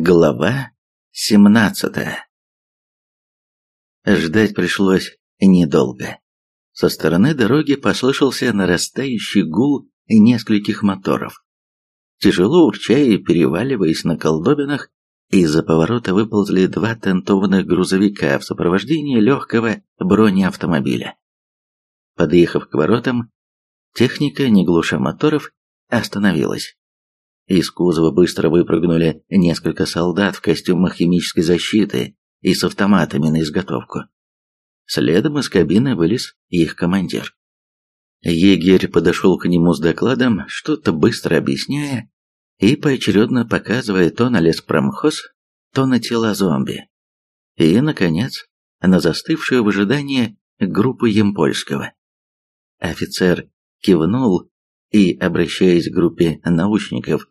Глава 17 Ждать пришлось недолго. Со стороны дороги послышался нарастающий гул нескольких моторов. Тяжело урча и переваливаясь на колдобинах, из-за поворота выползли два тентованных грузовика в сопровождении легкого бронеавтомобиля. Подъехав к воротам, техника, не глуша моторов, остановилась. Из кузова быстро выпрыгнули несколько солдат в костюмах химической защиты и с автоматами на изготовку. Следом из кабины вылез их командир. Егерь подошел к нему с докладом, что-то быстро объясняя и поочередно показывая то на леспромхоз, то на тела зомби. И, наконец, на застывшую в ожидании группу Емпольского. Офицер кивнул и, обращаясь к группе научников,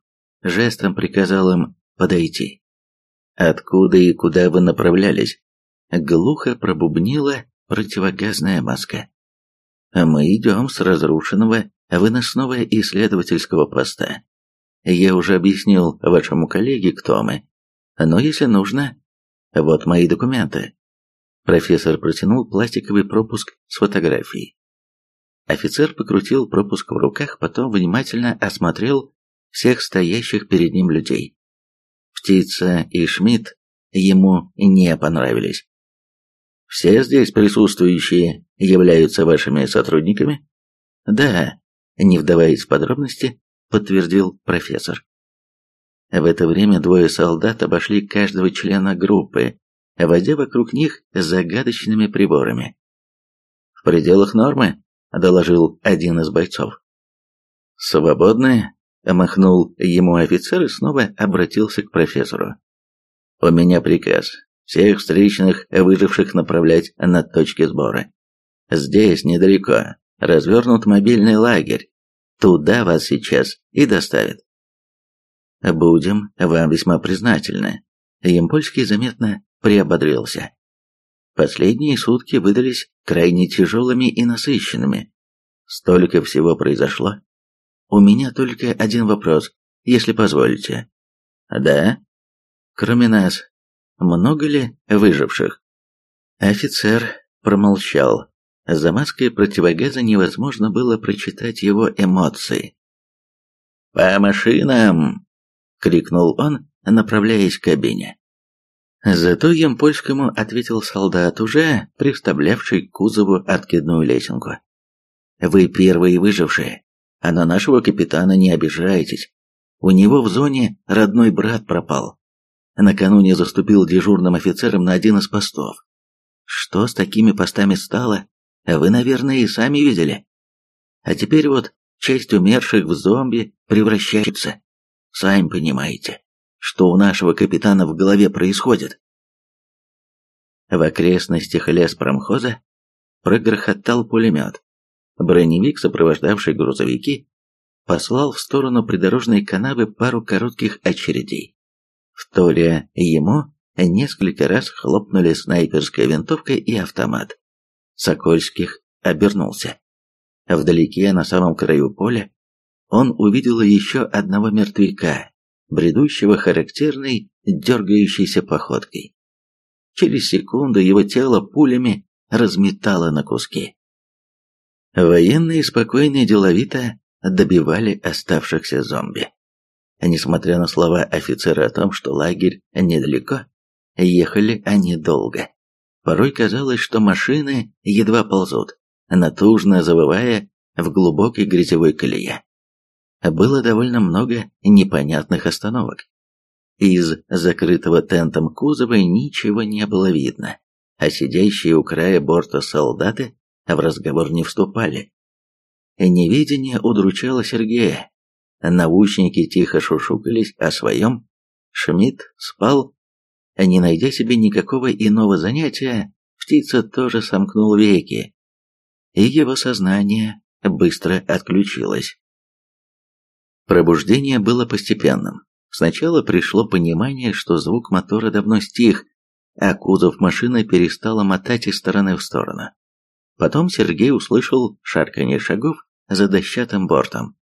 жестом приказал им подойти. «Откуда и куда вы направлялись?» Глухо пробубнила противогазная маска. «Мы идем с разрушенного выносного исследовательского поста. Я уже объяснил вашему коллеге, кто мы. Но если нужно, вот мои документы». Профессор протянул пластиковый пропуск с фотографией. Офицер покрутил пропуск в руках, потом внимательно осмотрел всех стоящих перед ним людей. Птица и Шмидт ему не понравились. «Все здесь присутствующие являются вашими сотрудниками?» «Да», не вдаваясь в подробности, подтвердил профессор. В это время двое солдат обошли каждого члена группы, водя вокруг них загадочными приборами. «В пределах нормы», — доложил один из бойцов. «Свободны?» Махнул ему офицер и снова обратился к профессору. «У меня приказ всех встречных выживших направлять на точки сбора. Здесь, недалеко, развернут мобильный лагерь. Туда вас сейчас и доставят». «Будем вам весьма признательны». Емпольский заметно приободрился. Последние сутки выдались крайне тяжелыми и насыщенными. Столько всего произошло, у меня только один вопрос, если позволите. Да? Кроме нас, много ли выживших? Офицер промолчал. За маской противогаза невозможно было прочитать его эмоции. «По машинам!» — крикнул он, направляясь к кабине. Зато Емпольскому ответил солдат, уже приставлявший к кузову откидную лесенку. «Вы первые выжившие а на нашего капитана не обижайтесь. У него в зоне родной брат пропал. Накануне заступил дежурным офицером на один из постов. Что с такими постами стало, вы, наверное, и сами видели. А теперь вот часть умерших в зомби превращается. Сами понимаете, что у нашего капитана в голове происходит. В окрестностях леспромхоза прогрохотал пулемет. Броневик, сопровождавший грузовики, послал в сторону придорожной канавы пару коротких очередей. Вторя ему несколько раз хлопнули снайперская винтовка и автомат. Сокольских обернулся. Вдалеке, на самом краю поля, он увидел еще одного мертвяка, бредущего характерной дергающейся походкой. Через секунду его тело пулями разметало на куски. Военные спокойно и деловито добивали оставшихся зомби. Несмотря на слова офицера о том, что лагерь недалеко, ехали они долго. Порой казалось, что машины едва ползут, натужно завывая в глубокой грязевой колее. Было довольно много непонятных остановок. Из закрытого тентом кузова ничего не было видно, а сидящие у края борта солдаты в разговор не вступали. Невидение удручало Сергея. Научники тихо шушукались о своем. Шмидт спал. Не найдя себе никакого иного занятия, птица тоже сомкнул веки, и его сознание быстро отключилось. Пробуждение было постепенным. Сначала пришло понимание, что звук мотора давно стих, а кузов машины перестало мотать из стороны в сторону. Потом Сергей услышал шарканье шагов за дощатым бортом.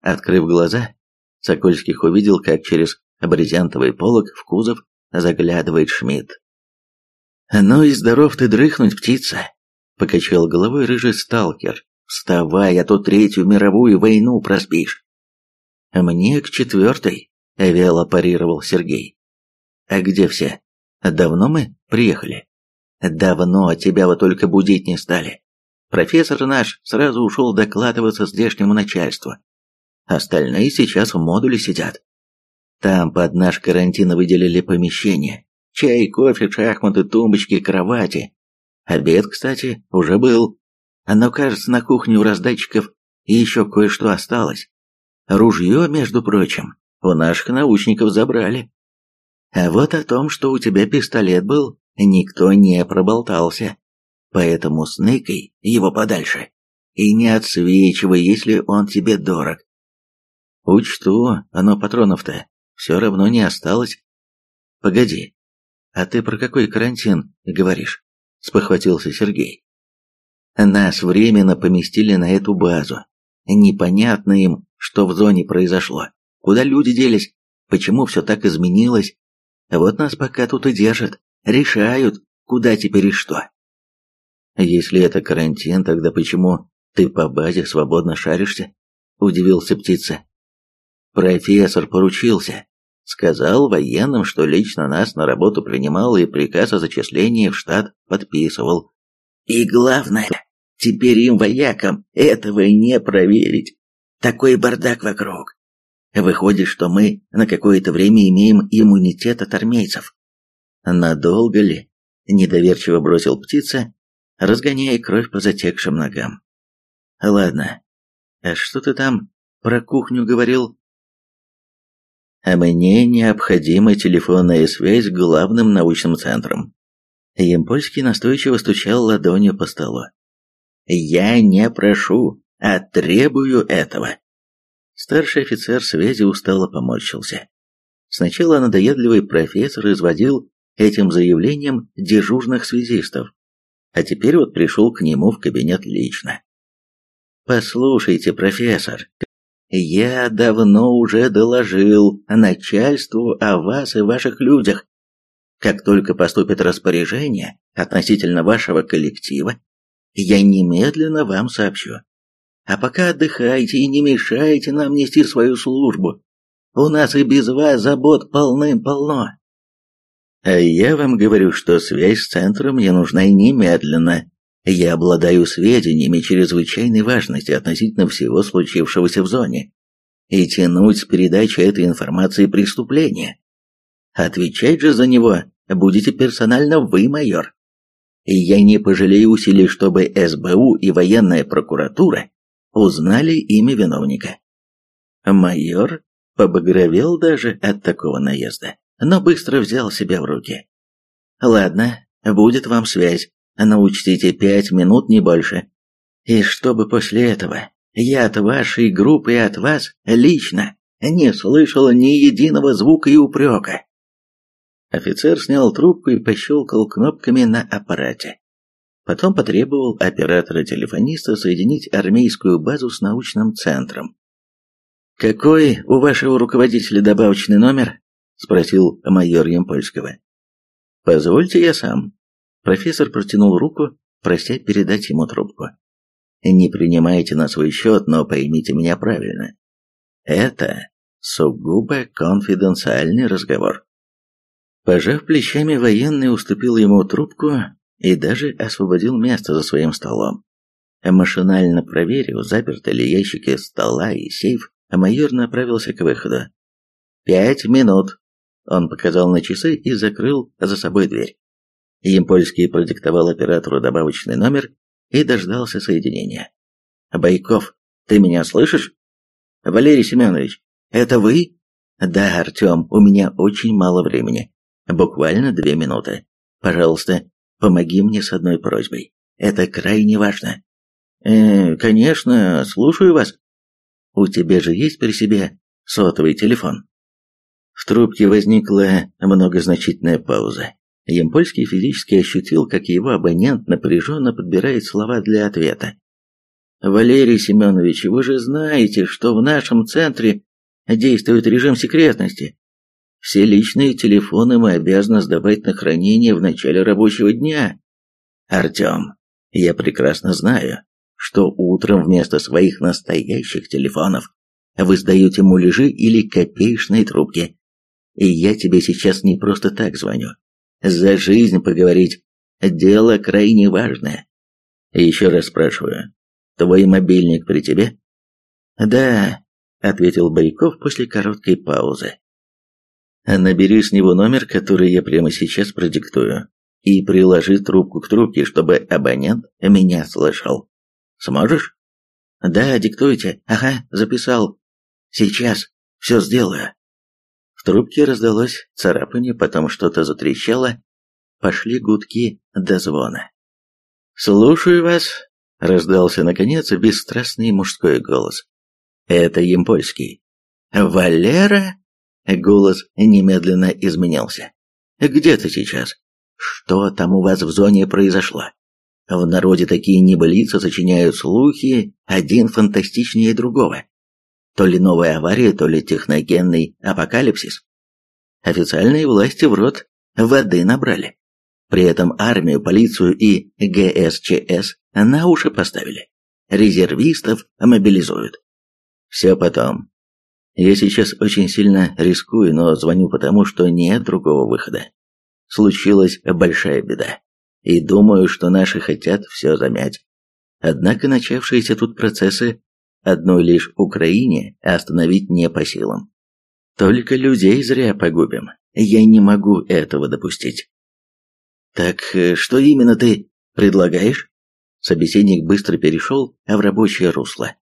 Открыв глаза, Сокольских увидел, как через брезентовый полог в кузов, заглядывает Шмидт. «Ну и здоров ты дрыхнуть, птица!» — покачал головой рыжий сталкер. «Вставай, а то третью мировую войну проспишь!» «Мне к четвертой», — вяло парировал Сергей. «А где все? Давно мы приехали?» «Давно, тебя вот только будить не стали. Профессор наш сразу ушел докладываться здешнему начальству. Остальные сейчас в модуле сидят. Там под наш карантин выделили помещение. Чай, кофе, шахматы, тумбочки, кровати. Обед, кстати, уже был. Но, кажется, на кухне у раздатчиков еще кое-что осталось. Ружье, между прочим, у наших научников забрали. А вот о том, что у тебя пистолет был, никто не проболтался. Поэтому сныкай его подальше. И не отсвечивай, если он тебе дорог. Учту, оно патронов-то все равно не осталось. Погоди, а ты про какой карантин говоришь? Спохватился Сергей. Нас временно поместили на эту базу. Непонятно им, что в зоне произошло. Куда люди делись? Почему все так изменилось? Вот нас пока тут и держат. Решают, куда теперь и что. Если это карантин, тогда почему ты по базе свободно шаришься? Удивился птица. Профессор поручился. Сказал военным, что лично нас на работу принимал и приказ о зачислении в штат подписывал. И главное, теперь им, воякам, этого не проверить. Такой бардак вокруг. Выходит, что мы на какое-то время имеем иммунитет от армейцев. Надолго ли? Недоверчиво бросил птица, разгоняя кровь по затекшим ногам. Ладно, а что ты там про кухню говорил? А мне необходима телефонная связь с главным научным центром. Емпольский настойчиво стучал ладонью по столу. Я не прошу, а требую этого. Старший офицер связи устало поморщился. Сначала надоедливый профессор изводил этим заявлением дежурных связистов, а теперь вот пришел к нему в кабинет лично. «Послушайте, профессор, я давно уже доложил начальству о вас и ваших людях. Как только поступит распоряжение относительно вашего коллектива, я немедленно вам сообщу. А пока отдыхайте и не мешайте нам нести свою службу. У нас и без вас забот полным-полно. А я вам говорю, что связь с центром мне нужна немедленно. Я обладаю сведениями чрезвычайной важности относительно всего случившегося в зоне. И тянуть с передачи этой информации преступление. Отвечать же за него будете персонально вы, майор. И я не пожалею усилий, чтобы СБУ и военная прокуратура узнали имя виновника. Майор побагровел даже от такого наезда но быстро взял себя в руки. «Ладно, будет вам связь, но учтите пять минут, не больше. И чтобы после этого я от вашей группы и от вас лично не слышал ни единого звука и упрека». Офицер снял трубку и пощелкал кнопками на аппарате. Потом потребовал оператора-телефониста соединить армейскую базу с научным центром. «Какой у вашего руководителя добавочный номер?» Спросил майор Ямпольского. Позвольте я сам. Профессор протянул руку, прося передать ему трубку. Не принимайте на свой счет, но поймите меня правильно. Это сугубо конфиденциальный разговор. Пожав плечами, военный уступил ему трубку и даже освободил место за своим столом. Машинально проверив, заперты ли ящики стола и сейф, майор направился к выходу. «Пять минут», он показал на часы и закрыл за собой дверь. Емпольский продиктовал оператору добавочный номер и дождался соединения. «Байков, ты меня слышишь?» «Валерий Семенович, это вы?» «Да, Артем, у меня очень мало времени. Буквально две минуты. Пожалуйста, помоги мне с одной просьбой. Это крайне важно». «Э, конечно, слушаю вас. У тебя же есть при себе сотовый телефон?» В трубке возникла многозначительная пауза. Ямпольский физически ощутил, как его абонент напряженно подбирает слова для ответа. «Валерий Семенович, вы же знаете, что в нашем центре действует режим секретности. Все личные телефоны мы обязаны сдавать на хранение в начале рабочего дня. Артем, я прекрасно знаю, что утром вместо своих настоящих телефонов вы сдаете муляжи или копеечные трубки. И я тебе сейчас не просто так звоню. За жизнь поговорить. Дело крайне важное. Еще раз спрашиваю, твой мобильник при тебе? Да, ответил Байков после короткой паузы. Набери с него номер, который я прямо сейчас продиктую, и приложи трубку к трубке, чтобы абонент меня слышал. Сможешь? Да, диктуйте. Ага, записал. Сейчас все сделаю. Трубке раздалось царапание, потом что-то затрещало, пошли гудки до звона. «Слушаю вас», — раздался, наконец, бесстрастный мужской голос. «Это Емпольский». «Валера?» — голос немедленно изменился. «Где ты сейчас? Что там у вас в зоне произошло?» В народе такие небылицы сочиняют слухи, один фантастичнее другого. То ли новая авария, то ли техногенный апокалипсис. Официальные власти в рот воды набрали. При этом армию, полицию и ГСЧС на уши поставили. Резервистов мобилизуют. Все потом. Я сейчас очень сильно рискую, но звоню потому, что нет другого выхода. Случилась большая беда и думаю, что наши хотят все замять. Однако начавшиеся тут процессы одной лишь Украине остановить не по силам. Только людей зря погубим. Я не могу этого допустить. Так э, что именно ты предлагаешь? Собеседник быстро перешел в рабочее русло.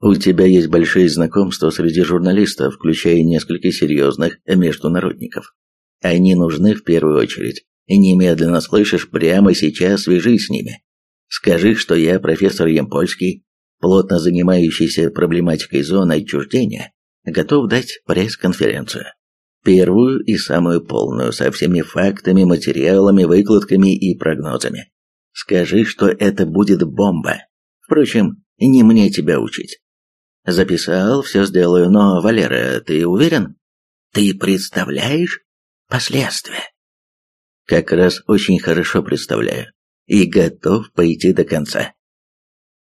У тебя есть большие знакомства среди журналистов, включая несколько серьезных международников. Они нужны в первую очередь. Немедленно слышишь, прямо сейчас свяжись с ними. Скажи, что я профессор Емпольский, плотно занимающийся проблематикой зоны отчуждения, готов дать пресс-конференцию. Первую и самую полную, со всеми фактами, материалами, выкладками и прогнозами. Скажи, что это будет бомба. Впрочем, не мне тебя учить. Записал, все сделаю, но, Валера, ты уверен? Ты представляешь последствия? как раз очень хорошо представляю и готов пойти до конца.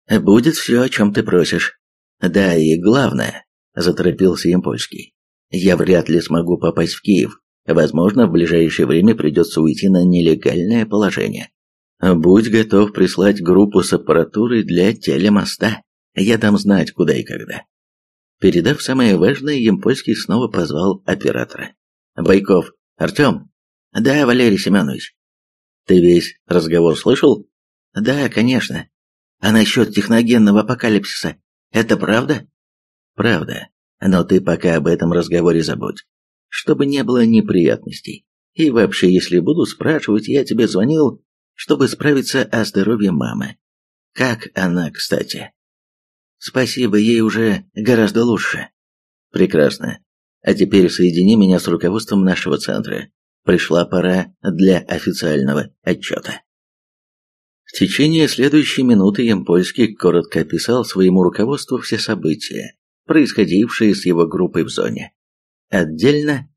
Будет все, о чем ты просишь. Да, и главное, заторопился им польский. Я вряд ли смогу попасть в Киев. Возможно, в ближайшее время придется уйти на нелегальное положение. Будь готов прислать группу с аппаратурой для телемоста. Я дам знать, куда и когда. Передав самое важное, Емпольский снова позвал оператора. «Байков, Артем, да, Валерий Семенович. Ты весь разговор слышал? Да, конечно. А насчет техногенного апокалипсиса, это правда? Правда. Но ты пока об этом разговоре забудь. Чтобы не было неприятностей. И вообще, если буду спрашивать, я тебе звонил, чтобы справиться о здоровье мамы. Как она, кстати? Спасибо, ей уже гораздо лучше. Прекрасно. А теперь соедини меня с руководством нашего центра пришла пора для официального отчета. В течение следующей минуты Ямпольский коротко описал своему руководству все события, происходившие с его группой в зоне. Отдельно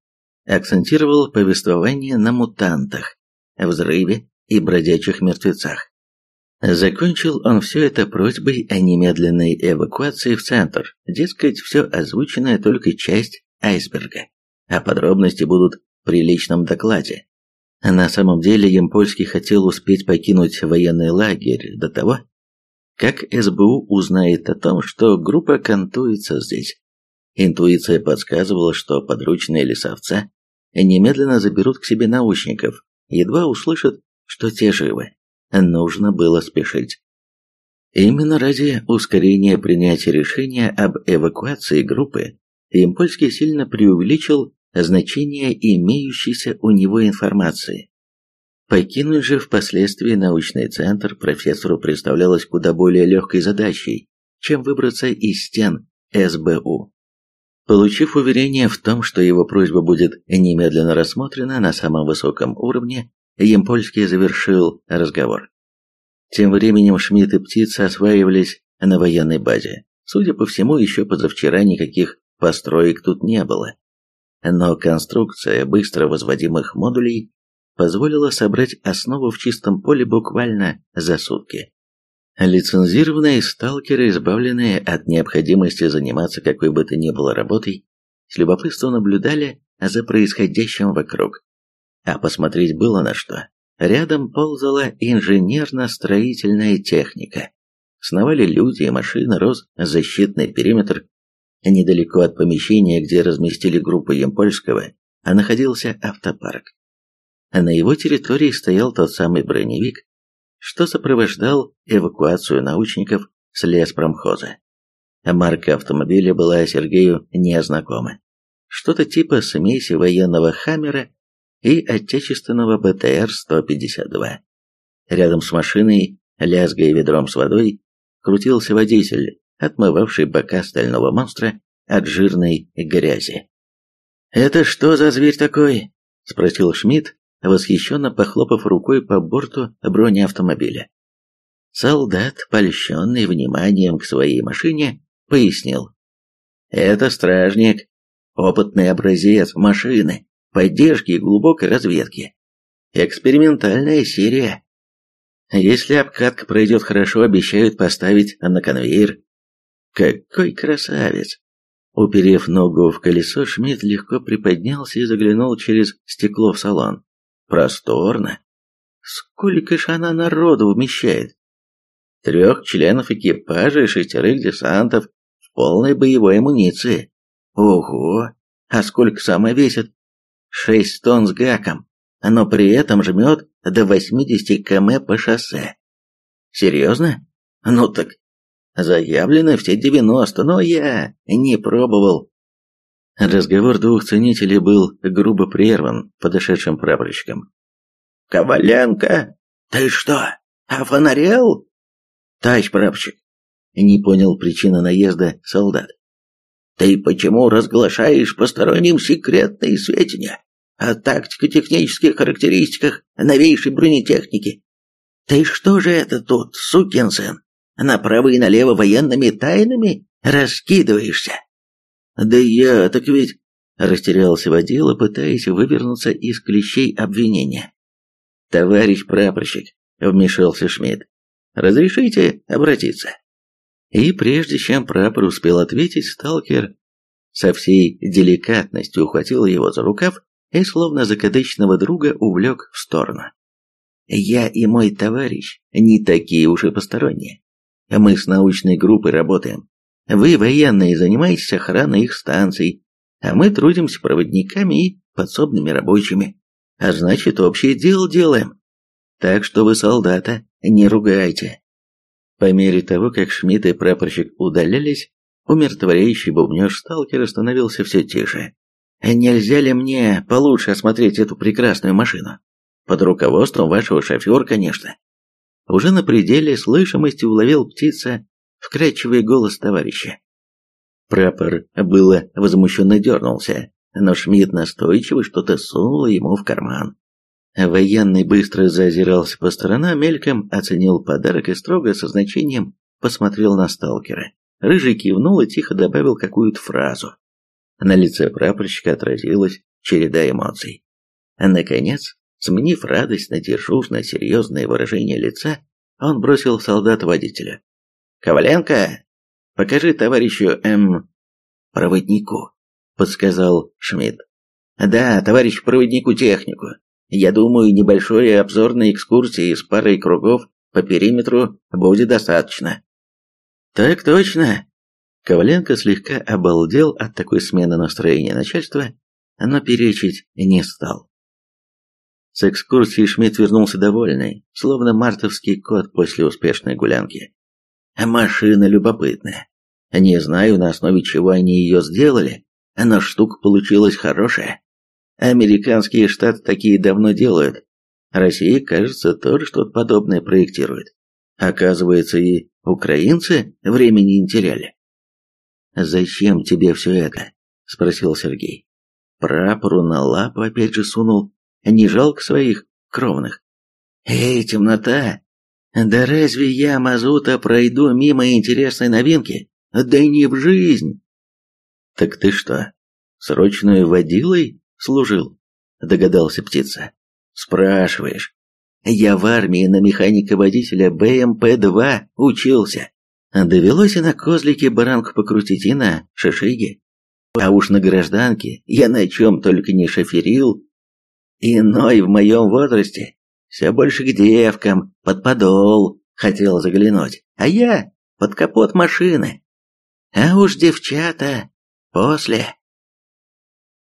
акцентировал повествование на мутантах, взрыве и бродячих мертвецах. Закончил он все это просьбой о немедленной эвакуации в центр, дескать, все озвученная только часть айсберга, а подробности будут при личном докладе. На самом деле Емпольский хотел успеть покинуть военный лагерь до того, как СБУ узнает о том, что группа кантуется здесь. Интуиция подсказывала, что подручные лесовца немедленно заберут к себе научников, едва услышат, что те живы. Нужно было спешить. Именно ради ускорения принятия решения об эвакуации группы Импольский сильно преувеличил значение имеющейся у него информации. Покинуть же впоследствии научный центр профессору представлялось куда более легкой задачей, чем выбраться из стен СБУ. Получив уверение в том, что его просьба будет немедленно рассмотрена на самом высоком уровне, Емпольский завершил разговор. Тем временем Шмидт и Птица осваивались на военной базе. Судя по всему, еще позавчера никаких построек тут не было. Но конструкция быстро возводимых модулей позволила собрать основу в чистом поле буквально за сутки. Лицензированные сталкеры, избавленные от необходимости заниматься какой бы то ни было работой, с любопытством наблюдали за происходящим вокруг. А посмотреть было на что. Рядом ползала инженерно-строительная техника. Сновали люди и машины, рос защитный периметр. Недалеко от помещения, где разместили группу Емпольского, а находился автопарк. А на его территории стоял тот самый броневик, что сопровождал эвакуацию научников с леспромхоза. Марка автомобиля была Сергею незнакома. Что-то типа смеси военного «Хаммера» и отечественного БТР-152. Рядом с машиной, лязгая ведром с водой, крутился водитель, отмывавший бока стального монстра от жирной грязи. «Это что за зверь такой?» – спросил Шмидт, восхищенно похлопав рукой по борту бронеавтомобиля. Солдат, польщенный вниманием к своей машине, пояснил. «Это стражник, опытный образец машины, поддержки и глубокой разведки. Экспериментальная серия. Если обкатка пройдет хорошо, обещают поставить на конвейер. Какой красавец! Уперев ногу в колесо, Шмидт легко приподнялся и заглянул через стекло в салон. Просторно. Сколько ж она народу вмещает? Трех членов экипажа и шестерых десантов в полной боевой амуниции. Ого! А сколько сама весит? Шесть тонн с гаком, но при этом жмет до 80 км по шоссе. Серьезно? Ну так, заявлены все 90, но я не пробовал. Разговор двух ценителей был грубо прерван подошедшим прапорщиком. «Коваленко, ты что, офонарел?» «Товарищ прапорщик», — не понял причины наезда солдат. «Ты почему разглашаешь посторонним секретные сведения о тактико-технических характеристиках новейшей бронетехники? Ты что же это тут, сукин сын, направо и налево военными тайнами раскидываешься?» «Да я, так ведь...» — растерялся водила, пытаясь вывернуться из клещей обвинения. «Товарищ прапорщик», — вмешался Шмидт, — «разрешите обратиться?» И прежде чем прапор успел ответить, сталкер со всей деликатностью ухватил его за рукав и словно закадычного друга увлек в сторону. «Я и мой товарищ не такие уж и посторонние. Мы с научной группой работаем. Вы, военные, занимаетесь охраной их станций, а мы трудимся проводниками и подсобными рабочими. А значит, общее дело делаем. Так что вы, солдата, не ругайте. По мере того, как Шмидт и прапорщик удалялись, умиротворяющий бубнеж сталкера становился все тише. «Нельзя ли мне получше осмотреть эту прекрасную машину? Под руководством вашего шофера, конечно». Уже на пределе слышимости уловил птица вкрадчивый голос товарища. Прапор было возмущенно дернулся, но Шмидт настойчиво что-то сунул ему в карман. Военный быстро зазирался по сторонам, мельком оценил подарок и строго со значением посмотрел на сталкера. Рыжий кивнул и тихо добавил какую-то фразу. На лице прапорщика отразилась череда эмоций. Наконец, сменив радость на серьезное выражение лица, он бросил солдат водителя. «Коваленко, покажи товарищу М... проводнику», — подсказал Шмидт. «Да, товарищ проводнику технику. Я думаю, небольшой обзорной экскурсии с парой кругов по периметру будет достаточно». «Так точно!» Коваленко слегка обалдел от такой смены настроения начальства, но перечить не стал. С экскурсии Шмидт вернулся довольный, словно мартовский кот после успешной гулянки. Машина любопытная. Не знаю, на основе чего они ее сделали, но штука получилась хорошая. Американские штаты такие давно делают. Россия, кажется, тоже что-то подобное проектирует. Оказывается, и украинцы времени не теряли. «Зачем тебе все это?» – спросил Сергей. Прапору на лапу опять же сунул. Не жалко своих кровных. «Эй, темнота! Да разве я, Мазута, пройду мимо интересной новинки? Да не в жизнь. Так ты что, Срочную водилой служил? Догадался птица. Спрашиваешь. Я в армии на механика-водителя БМП-2 учился. Довелось и на козлике баранку покрутить, и на шишиге. А уж на гражданке я на чем только не шоферил. Иной в моем возрасте все больше к девкам, под подол хотел заглянуть, а я под капот машины. А уж девчата после.